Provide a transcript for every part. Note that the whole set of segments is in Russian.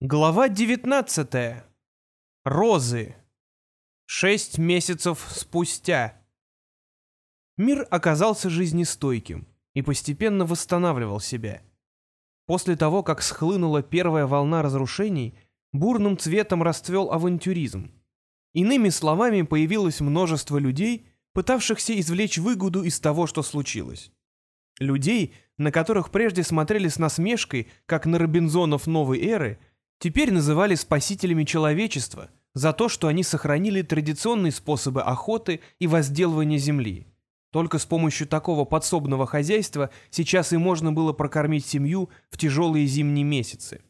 Глава 19. Розы. Шесть месяцев спустя. Мир оказался жизнестойким и постепенно восстанавливал себя. После того, как схлынула первая волна разрушений, бурным цветом расцвел авантюризм. Иными словами, появилось множество людей, пытавшихся извлечь выгоду из того, что случилось. Людей, на которых прежде смотрели с насмешкой, как на Робинзонов новой эры – теперь называли спасителями человечества за то, что они сохранили традиционные способы охоты и возделывания земли. Только с помощью такого подсобного хозяйства сейчас и можно было прокормить семью в тяжелые зимние месяцы.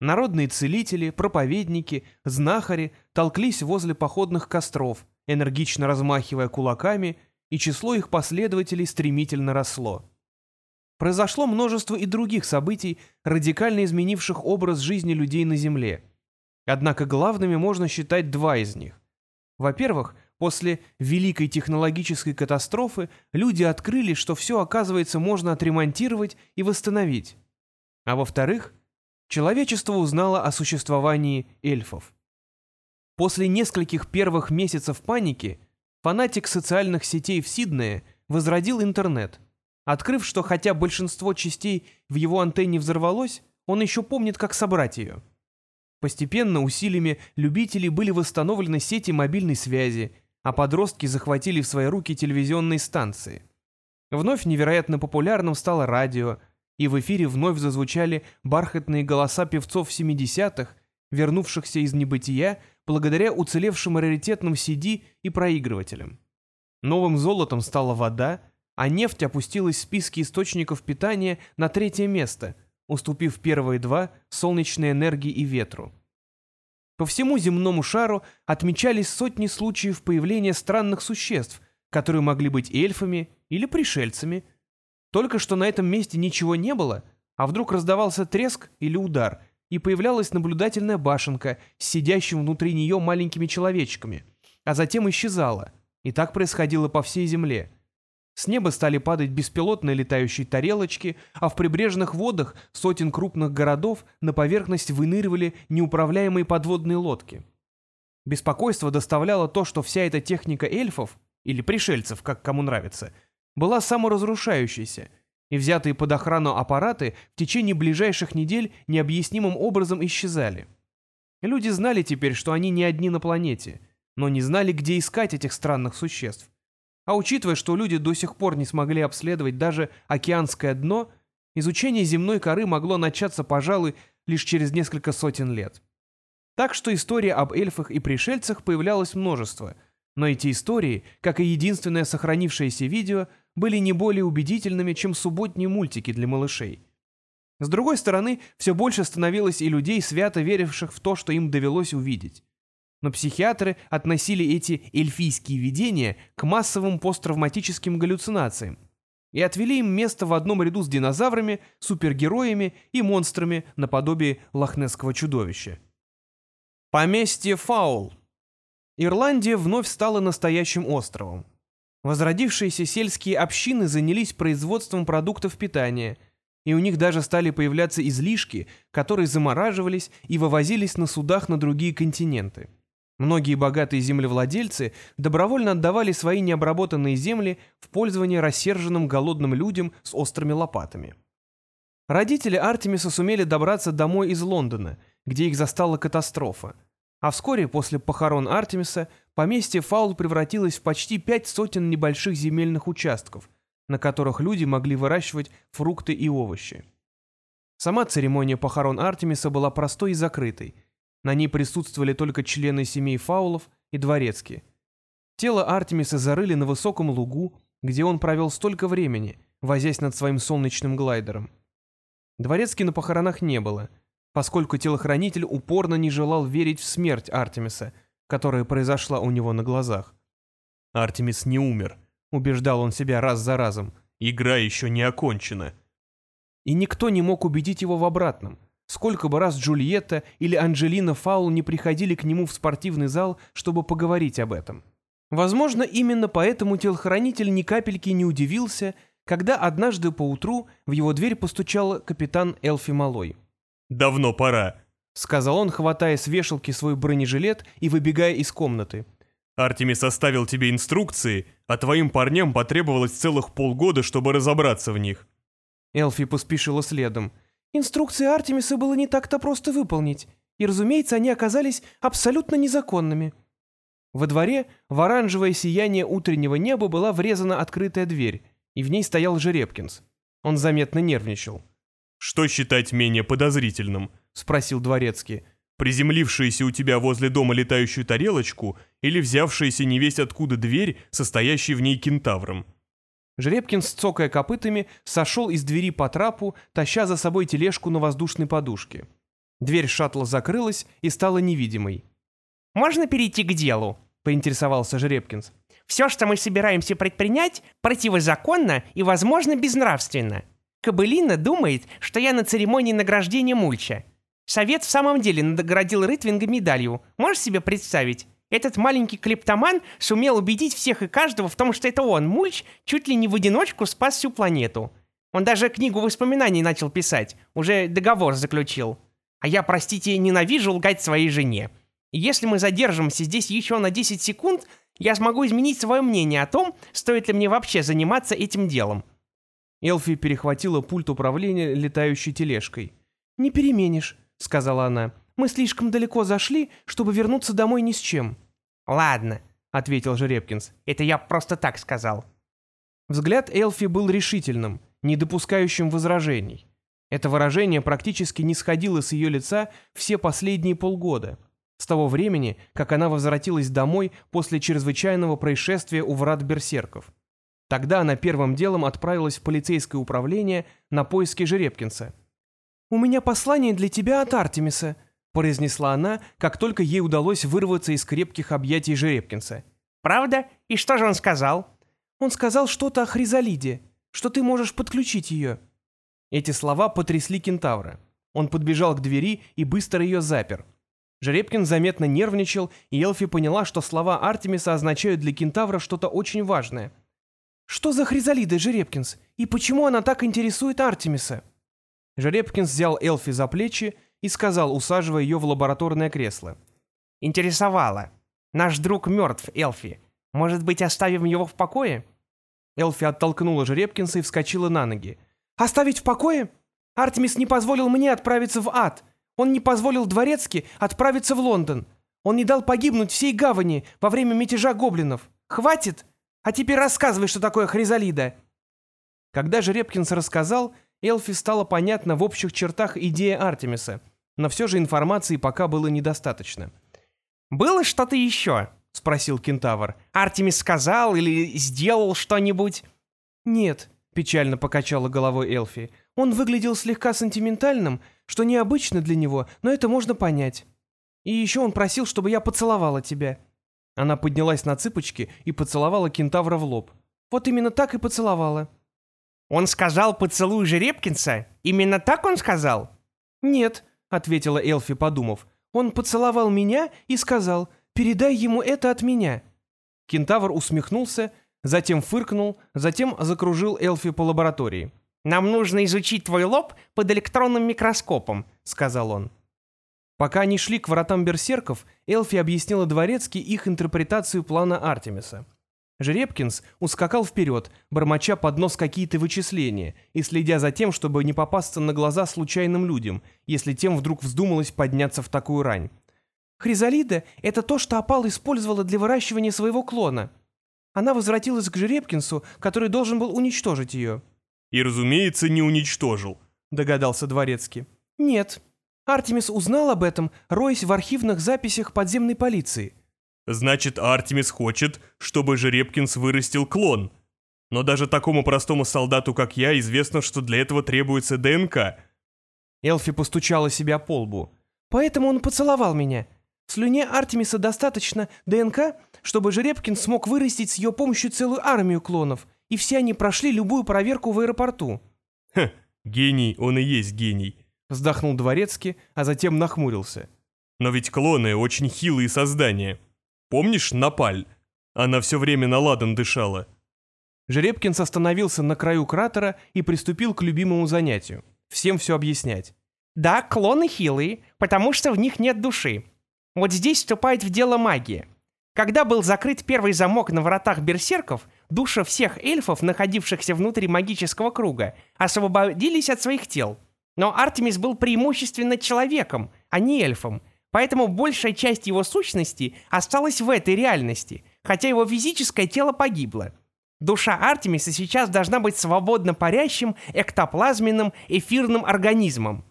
Народные целители, проповедники, знахари толклись возле походных костров, энергично размахивая кулаками, и число их последователей стремительно росло. Произошло множество и других событий, радикально изменивших образ жизни людей на Земле. Однако главными можно считать два из них. Во-первых, после великой технологической катастрофы люди открыли, что все, оказывается, можно отремонтировать и восстановить. А во-вторых, человечество узнало о существовании эльфов. После нескольких первых месяцев паники фанатик социальных сетей в Сиднее возродил интернет – Открыв, что хотя большинство частей в его антенне взорвалось, он еще помнит, как собрать ее. Постепенно усилиями любителей были восстановлены сети мобильной связи, а подростки захватили в свои руки телевизионные станции. Вновь невероятно популярным стало радио, и в эфире вновь зазвучали бархатные голоса певцов 70-х, вернувшихся из небытия благодаря уцелевшим раритетным CD и проигрывателям. Новым золотом стала вода, а нефть опустилась в списке источников питания на третье место, уступив первые два солнечной энергии и ветру. По всему земному шару отмечались сотни случаев появления странных существ, которые могли быть эльфами или пришельцами. Только что на этом месте ничего не было, а вдруг раздавался треск или удар, и появлялась наблюдательная башенка с сидящим внутри нее маленькими человечками, а затем исчезала. И так происходило по всей земле – с неба стали падать беспилотные летающие тарелочки, а в прибрежных водах сотен крупных городов на поверхность выныривали неуправляемые подводные лодки. Беспокойство доставляло то, что вся эта техника эльфов, или пришельцев, как кому нравится, была саморазрушающейся, и взятые под охрану аппараты в течение ближайших недель необъяснимым образом исчезали. Люди знали теперь, что они не одни на планете, но не знали, где искать этих странных существ. А учитывая, что люди до сих пор не смогли обследовать даже океанское дно, изучение земной коры могло начаться, пожалуй, лишь через несколько сотен лет. Так что истории об эльфах и пришельцах появлялось множество, но эти истории, как и единственное сохранившееся видео, были не более убедительными, чем субботние мультики для малышей. С другой стороны, все больше становилось и людей, свято веривших в то, что им довелось увидеть но психиатры относили эти эльфийские видения к массовым посттравматическим галлюцинациям и отвели им место в одном ряду с динозаврами, супергероями и монстрами наподобие лохнесского чудовища. Поместье Фаул. Ирландия вновь стала настоящим островом. Возродившиеся сельские общины занялись производством продуктов питания, и у них даже стали появляться излишки, которые замораживались и вывозились на судах на другие континенты. Многие богатые землевладельцы добровольно отдавали свои необработанные земли в пользование рассерженным голодным людям с острыми лопатами. Родители Артемиса сумели добраться домой из Лондона, где их застала катастрофа. А вскоре после похорон Артемиса поместье Фаул превратилось в почти пять сотен небольших земельных участков, на которых люди могли выращивать фрукты и овощи. Сама церемония похорон Артемиса была простой и закрытой – на ней присутствовали только члены семей фаулов и дворецкие. Тело Артемиса зарыли на высоком лугу, где он провел столько времени, возясь над своим солнечным глайдером. Дворецкий на похоронах не было, поскольку телохранитель упорно не желал верить в смерть Артемиса, которая произошла у него на глазах. «Артемис не умер», — убеждал он себя раз за разом. «Игра еще не окончена». И никто не мог убедить его в обратном. Сколько бы раз Джульетта или Анджелина Фаул не приходили к нему в спортивный зал, чтобы поговорить об этом. Возможно, именно поэтому телохранитель ни капельки не удивился, когда однажды поутру в его дверь постучал капитан Элфи Малой. «Давно пора», — сказал он, хватая с вешалки свой бронежилет и выбегая из комнаты. Артемис оставил тебе инструкции, а твоим парням потребовалось целых полгода, чтобы разобраться в них. Элфи поспешила следом. Инструкции Артемиса было не так-то просто выполнить, и, разумеется, они оказались абсолютно незаконными. Во дворе в оранжевое сияние утреннего неба была врезана открытая дверь, и в ней стоял Жеребкинс. Он заметно нервничал. «Что считать менее подозрительным?» — спросил Дворецкий. «Приземлившуюся у тебя возле дома летающую тарелочку или взявшаяся невесть откуда дверь, состоящая в ней кентавром?» Жеребкинс, цокая копытами, сошел из двери по трапу, таща за собой тележку на воздушной подушке. Дверь шаттла закрылась и стала невидимой. «Можно перейти к делу?» — поинтересовался Жеребкинс. «Все, что мы собираемся предпринять, противозаконно и, возможно, безнравственно. Кобылина думает, что я на церемонии награждения Мульча. Совет в самом деле наградил Рытвинга медалью. Можешь себе представить? Этот маленький клептоман сумел убедить всех и каждого в том, что это он, Мульч, чуть ли не в одиночку спас всю планету. Он даже книгу воспоминаний начал писать, уже договор заключил. А я, простите, ненавижу лгать своей жене. Если мы задержимся здесь еще на 10 секунд, я смогу изменить свое мнение о том, стоит ли мне вообще заниматься этим делом. Элфи перехватила пульт управления летающей тележкой. «Не переменишь», — сказала она. «Мы слишком далеко зашли, чтобы вернуться домой ни с чем». «Ладно», — ответил Жеребкинс. «Это я просто так сказал». Взгляд Элфи был решительным, не допускающим возражений. Это выражение практически не сходило с ее лица все последние полгода, с того времени, как она возвратилась домой после чрезвычайного происшествия у врат берсерков. Тогда она первым делом отправилась в полицейское управление на поиски Жеребкинса. «У меня послание для тебя от Артемиса», — произнесла она, как только ей удалось вырваться из крепких объятий Жеребкинса. «Правда? И что же он сказал?» «Он сказал что-то о Хризалиде, что ты можешь подключить ее». Эти слова потрясли кентавра. Он подбежал к двери и быстро ее запер. Жеребкин заметно нервничал, и Элфи поняла, что слова Артемиса означают для кентавра что-то очень важное. «Что за хризалида, Жеребкинс? И почему она так интересует Артемиса?» Жеребкинс взял Элфи за плечи и сказал, усаживая ее в лабораторное кресло. «Интересовало. Наш друг мертв, Элфи. Может быть, оставим его в покое?» Элфи оттолкнула Жеребкинса и вскочила на ноги. Оставить в покое? Артемис не позволил мне отправиться в ад. Он не позволил Дворецки отправиться в Лондон. Он не дал погибнуть всей гавани во время мятежа гоблинов. Хватит? А теперь рассказывай, что такое Хризалида. Когда Жеребкинс рассказал, Элфи стало понятно в общих чертах идея Артемиса, но все же информации пока было недостаточно. «Было что-то еще?» — спросил кентавр. «Артемис сказал или сделал что-нибудь?» «Нет», печально покачала головой Элфи. Он выглядел слегка сентиментальным, что необычно для него, но это можно понять. И еще он просил, чтобы я поцеловала тебя. Она поднялась на цыпочки и поцеловала кентавра в лоб. Вот именно так и поцеловала. Он сказал «поцелуй Жеребкинса»? Именно так он сказал? Нет, ответила Элфи, подумав. Он поцеловал меня и сказал «передай ему это от меня». Кентавр усмехнулся, затем фыркнул, затем закружил Элфи по лаборатории. «Нам нужно изучить твой лоб под электронным микроскопом», — сказал он. Пока они шли к вратам берсерков, Элфи объяснила дворецки их интерпретацию плана Артемиса. Жеребкинс ускакал вперед, бормоча под нос какие-то вычисления и следя за тем, чтобы не попасться на глаза случайным людям, если тем вдруг вздумалось подняться в такую рань. «Хризалида — это то, что опал использовала для выращивания своего клона», она возвратилась к Жеребкинсу, который должен был уничтожить ее». «И, разумеется, не уничтожил», — догадался Дворецкий. «Нет. Артемис узнал об этом, роясь в архивных записях подземной полиции». «Значит, Артемис хочет, чтобы Жеребкинс вырастил клон. Но даже такому простому солдату, как я, известно, что для этого требуется ДНК». Элфи постучала себя по лбу. «Поэтому он поцеловал меня. В слюне Артемиса достаточно ДНК, чтобы Жеребкин смог вырастить с ее помощью целую армию клонов, и все они прошли любую проверку в аэропорту». «Ха, гений, он и есть гений», — вздохнул Дворецкий, а затем нахмурился. «Но ведь клоны очень хилые создания. Помнишь Напаль? Она все время на ладан дышала». Жеребкинс остановился на краю кратера и приступил к любимому занятию — всем все объяснять. Да, клоны хилые, потому что в них нет души. Вот здесь вступает в дело магия. Когда был закрыт первый замок на вратах берсерков, души всех эльфов, находившихся внутри магического круга, освободились от своих тел. Но Артемис был преимущественно человеком, а не эльфом, поэтому большая часть его сущности осталась в этой реальности, хотя его физическое тело погибло. Душа Артемиса сейчас должна быть свободно парящим, эктоплазменным, эфирным организмом.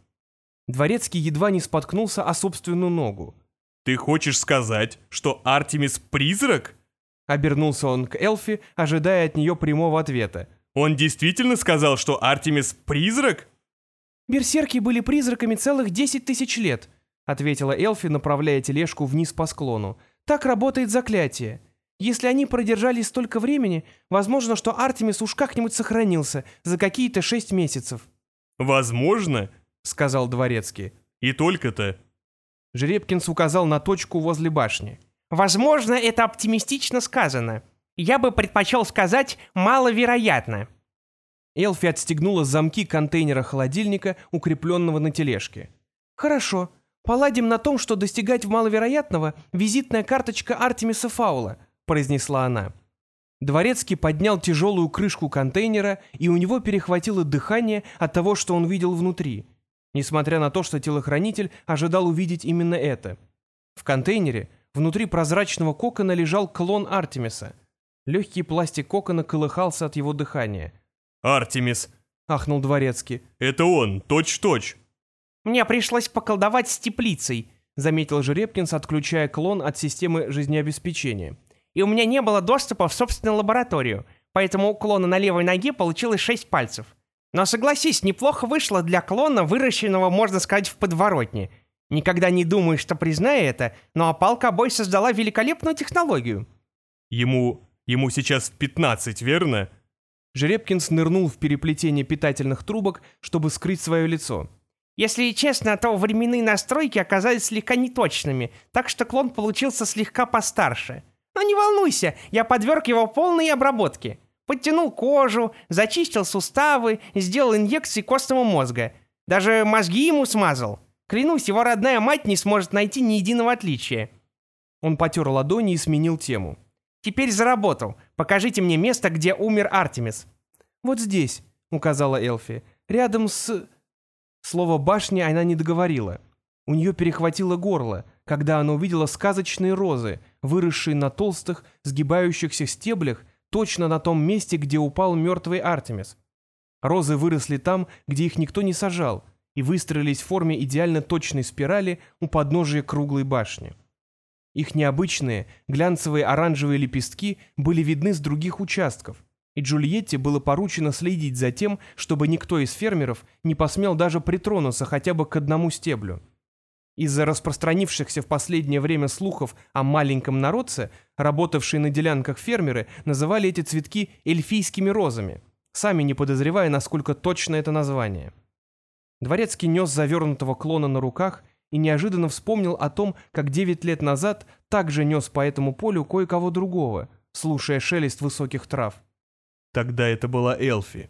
Дворецкий едва не споткнулся о собственную ногу. «Ты хочешь сказать, что Артемис призрак?» Обернулся он к Элфи, ожидая от нее прямого ответа. «Он действительно сказал, что Артемис призрак?» «Берсерки были призраками целых десять тысяч лет», ответила Элфи, направляя тележку вниз по склону. «Так работает заклятие. Если они продержались столько времени, возможно, что Артемис уж как-нибудь сохранился за какие-то шесть месяцев». «Возможно», — сказал Дворецкий. «И только-то». Жеребкинс указал на точку возле башни. «Возможно, это оптимистично сказано. Я бы предпочел сказать «маловероятно». Элфи отстегнула замки контейнера холодильника, укрепленного на тележке. «Хорошо. Поладим на том, что достигать в маловероятного визитная карточка Артемиса Фаула», — произнесла она. Дворецкий поднял тяжелую крышку контейнера, и у него перехватило дыхание от того, что он видел внутри, несмотря на то, что телохранитель ожидал увидеть именно это. В контейнере, внутри прозрачного кокона, лежал клон Артемиса. Легкий пластик кокона колыхался от его дыхания — «Артемис!» — ахнул Дворецкий. «Это он, точь-точь!» «Мне пришлось поколдовать с теплицей», — заметил Жеребкинс, отключая клон от системы жизнеобеспечения. «И у меня не было доступа в собственную лабораторию, поэтому у клона на левой ноге получилось шесть пальцев. Но согласись, неплохо вышло для клона, выращенного, можно сказать, в подворотне. Никогда не думаю, что признаю это, но опал Кобой создала великолепную технологию». «Ему... ему сейчас пятнадцать, верно?» Жеребкинс нырнул в переплетение питательных трубок, чтобы скрыть свое лицо. Если честно, то временные настройки оказались слегка неточными, так что клон получился слегка постарше. Но не волнуйся, я подверг его полной обработке. Подтянул кожу, зачистил суставы, сделал инъекции костного мозга. Даже мозги ему смазал. Клянусь, его родная мать не сможет найти ни единого отличия. Он потер ладони и сменил тему. Теперь заработал. Покажите мне место, где умер Артемис». «Вот здесь», — указала Элфи. «Рядом с...» Слово «башня» она не договорила. У нее перехватило горло, когда она увидела сказочные розы, выросшие на толстых, сгибающихся стеблях, точно на том месте, где упал мертвый Артемис. Розы выросли там, где их никто не сажал, и выстроились в форме идеально точной спирали у подножия круглой башни. Их необычные, глянцевые оранжевые лепестки были видны с других участков, и Джульетте было поручено следить за тем, чтобы никто из фермеров не посмел даже притронуться хотя бы к одному стеблю. Из-за распространившихся в последнее время слухов о маленьком народце, работавшие на делянках фермеры называли эти цветки эльфийскими розами, сами не подозревая, насколько точно это название. Дворецкий нес завернутого клона на руках и неожиданно вспомнил о том, как девять лет назад также нес по этому полю кое-кого другого, слушая шелест высоких трав. Тогда это была Элфи.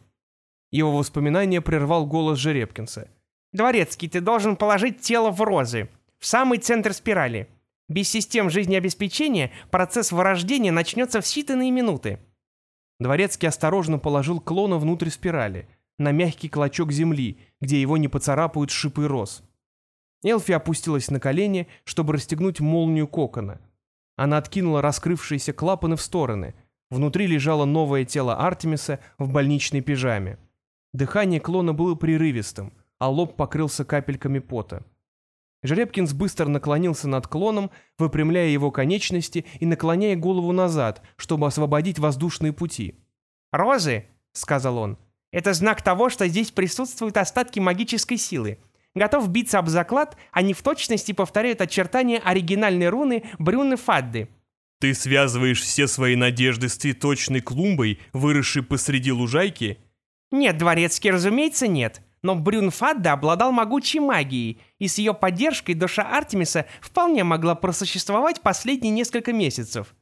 Его воспоминание прервал голос Жеребкинса. «Дворецкий, ты должен положить тело в розы, в самый центр спирали. Без систем жизнеобеспечения процесс вырождения начнется в считанные минуты». Дворецкий осторожно положил клона внутрь спирали, на мягкий клочок земли, где его не поцарапают шипы роз. Элфи опустилась на колени, чтобы расстегнуть молнию кокона. Она откинула раскрывшиеся клапаны в стороны. Внутри лежало новое тело Артемиса в больничной пижаме. Дыхание клона было прерывистым, а лоб покрылся капельками пота. Жеребкинс быстро наклонился над клоном, выпрямляя его конечности и наклоняя голову назад, чтобы освободить воздушные пути. «Розы», — сказал он, — «это знак того, что здесь присутствуют остатки магической силы готов биться об заклад, они в точности повторяют очертания оригинальной руны Брюны Фадды. Ты связываешь все свои надежды с цветочной клумбой, выросшей посреди лужайки? Нет, дворецкий, разумеется, нет. Но Брюн Фадда обладал могучей магией, и с ее поддержкой душа Артемиса вполне могла просуществовать последние несколько месяцев.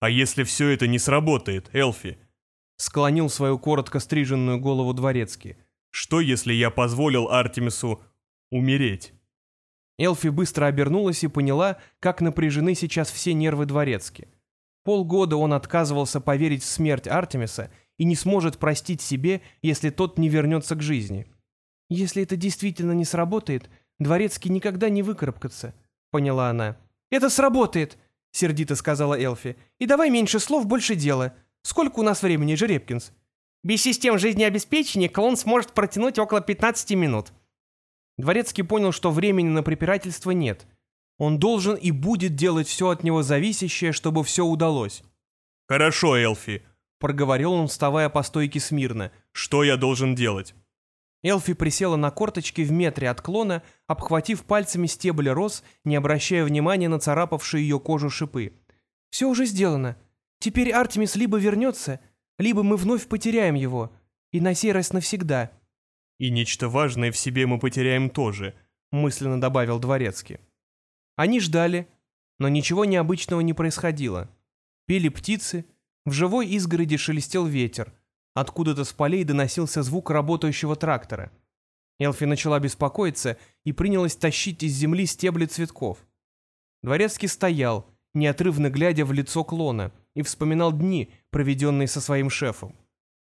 А если все это не сработает, Элфи? Склонил свою коротко стриженную голову дворецкий. Что, если я позволил Артемису умереть. Элфи быстро обернулась и поняла, как напряжены сейчас все нервы дворецки. Полгода он отказывался поверить в смерть Артемиса и не сможет простить себе, если тот не вернется к жизни. «Если это действительно не сработает, дворецкий никогда не выкарабкаться», — поняла она. «Это сработает!» — сердито сказала Элфи. «И давай меньше слов, больше дела. Сколько у нас времени, Жеребкинс?» «Без систем жизнеобеспечения клон сможет протянуть около 15 минут», Дворецкий понял, что времени на препирательство нет. Он должен и будет делать все от него зависящее, чтобы все удалось. «Хорошо, Элфи», — проговорил он, вставая по стойке смирно. «Что я должен делать?» Элфи присела на корточки в метре от клона, обхватив пальцами стебли роз, не обращая внимания на царапавшие ее кожу шипы. «Все уже сделано. Теперь Артемис либо вернется, либо мы вновь потеряем его. И на сей раз навсегда. «И нечто важное в себе мы потеряем тоже», — мысленно добавил Дворецкий. Они ждали, но ничего необычного не происходило. Пели птицы, в живой изгороди шелестел ветер, откуда-то с полей доносился звук работающего трактора. Элфи начала беспокоиться и принялась тащить из земли стебли цветков. Дворецкий стоял, неотрывно глядя в лицо клона, и вспоминал дни, проведенные со своим шефом.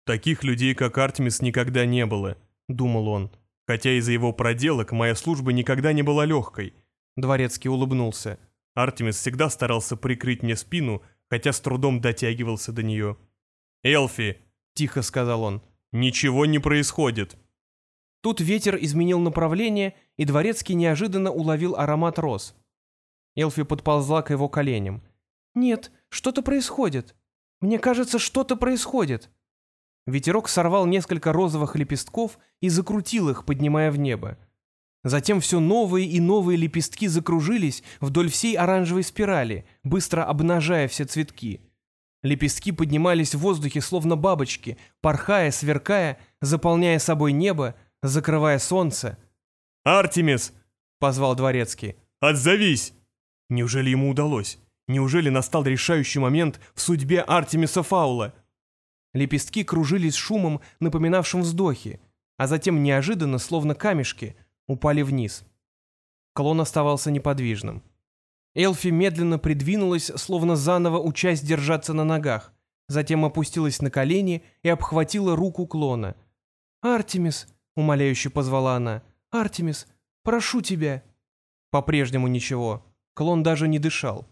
«Таких людей, как Артемис, никогда не было», думал он. Хотя из-за его проделок моя служба никогда не была легкой. Дворецкий улыбнулся. Артемис всегда старался прикрыть мне спину, хотя с трудом дотягивался до нее. «Элфи!» — тихо сказал он. «Ничего не происходит!» Тут ветер изменил направление, и Дворецкий неожиданно уловил аромат роз. Элфи подползла к его коленям. «Нет, что-то происходит. Мне кажется, что-то происходит». Ветерок сорвал несколько розовых лепестков и закрутил их, поднимая в небо. Затем все новые и новые лепестки закружились вдоль всей оранжевой спирали, быстро обнажая все цветки. Лепестки поднимались в воздухе, словно бабочки, порхая, сверкая, заполняя собой небо, закрывая солнце. «Артемис!» — позвал Дворецкий. «Отзовись!» Неужели ему удалось? Неужели настал решающий момент в судьбе Артемиса Фаула? Лепестки кружились шумом, напоминавшим вздохи, а затем неожиданно, словно камешки, упали вниз. Клон оставался неподвижным. Элфи медленно придвинулась, словно заново учась держаться на ногах, затем опустилась на колени и обхватила руку клона. «Артемис!» — умоляюще позвала она. «Артемис, прошу тебя!» По-прежнему ничего. Клон даже не дышал.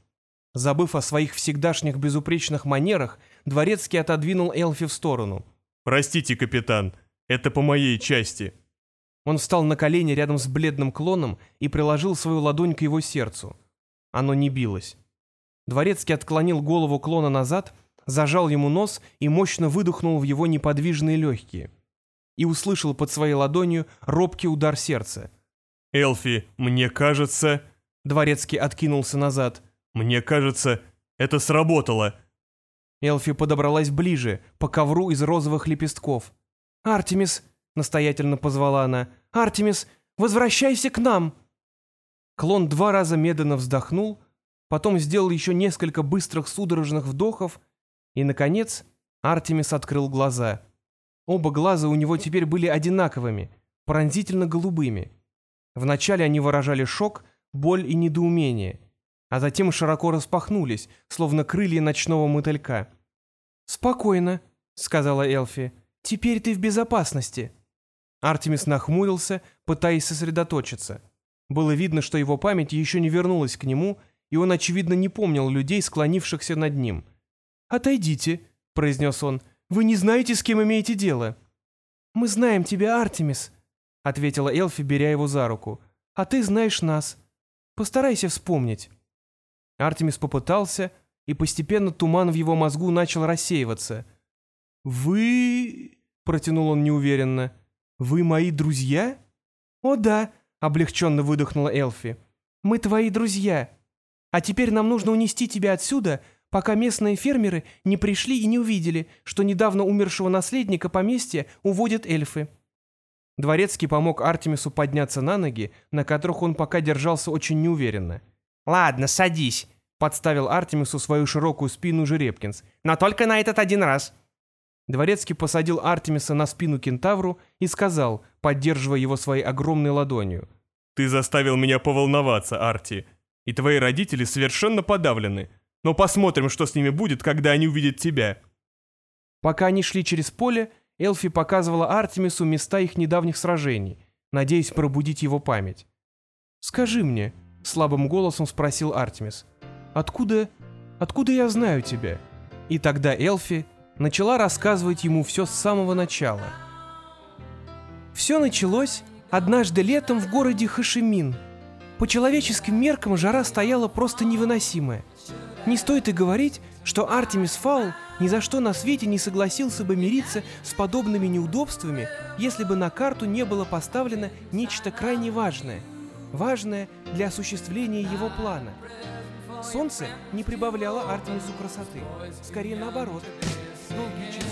Забыв о своих всегдашних безупречных манерах, Дворецкий отодвинул Элфи в сторону. «Простите, капитан, это по моей части». Он встал на колени рядом с бледным клоном и приложил свою ладонь к его сердцу. Оно не билось. Дворецкий отклонил голову клона назад, зажал ему нос и мощно выдохнул в его неподвижные легкие. И услышал под своей ладонью робкий удар сердца. «Элфи, мне кажется...» Дворецкий откинулся назад. «Мне кажется, это сработало». Элфи подобралась ближе, по ковру из розовых лепестков. «Артемис!» — настоятельно позвала она. «Артемис, возвращайся к нам!» Клон два раза медленно вздохнул, потом сделал еще несколько быстрых судорожных вдохов, и, наконец, Артемис открыл глаза. Оба глаза у него теперь были одинаковыми, пронзительно голубыми. Вначале они выражали шок, боль и недоумение — а затем широко распахнулись, словно крылья ночного мотылька. «Спокойно», — сказала Элфи, — «теперь ты в безопасности». Артемис нахмурился, пытаясь сосредоточиться. Было видно, что его память еще не вернулась к нему, и он, очевидно, не помнил людей, склонившихся над ним. «Отойдите», — произнес он, — «вы не знаете, с кем имеете дело». «Мы знаем тебя, Артемис», — ответила Элфи, беря его за руку. «А ты знаешь нас. Постарайся вспомнить». Артемис попытался, и постепенно туман в его мозгу начал рассеиваться. «Вы...» — протянул он неуверенно. «Вы мои друзья?» «О да», — облегченно выдохнула Элфи. «Мы твои друзья. А теперь нам нужно унести тебя отсюда, пока местные фермеры не пришли и не увидели, что недавно умершего наследника поместья уводят эльфы». Дворецкий помог Артемису подняться на ноги, на которых он пока держался очень неуверенно. «Ладно, садись», — подставил Артемису свою широкую спину Жеребкинс. «Но только на этот один раз». Дворецкий посадил Артемиса на спину кентавру и сказал, поддерживая его своей огромной ладонью. Ты заставил меня поволноваться, Арти. И твои родители совершенно подавлены. Но посмотрим, что с ними будет, когда они увидят тебя. Пока они шли через поле, Элфи показывала Артемису места их недавних сражений, надеясь пробудить его память. «Скажи мне», — слабым голосом спросил Артемис, — «откуда... откуда я знаю тебя?» И тогда Элфи начала рассказывать ему все с самого начала. Все началось однажды летом в городе Хашимин. По человеческим меркам жара стояла просто невыносимая. Не стоит и говорить, что Артемис Фаул ни за что на свете не согласился бы мириться с подобными неудобствами, если бы на карту не было поставлено нечто крайне важное. Важное для осуществления его плана. Солнце не прибавляло Артемису красоты, скорее наоборот. Долгие часы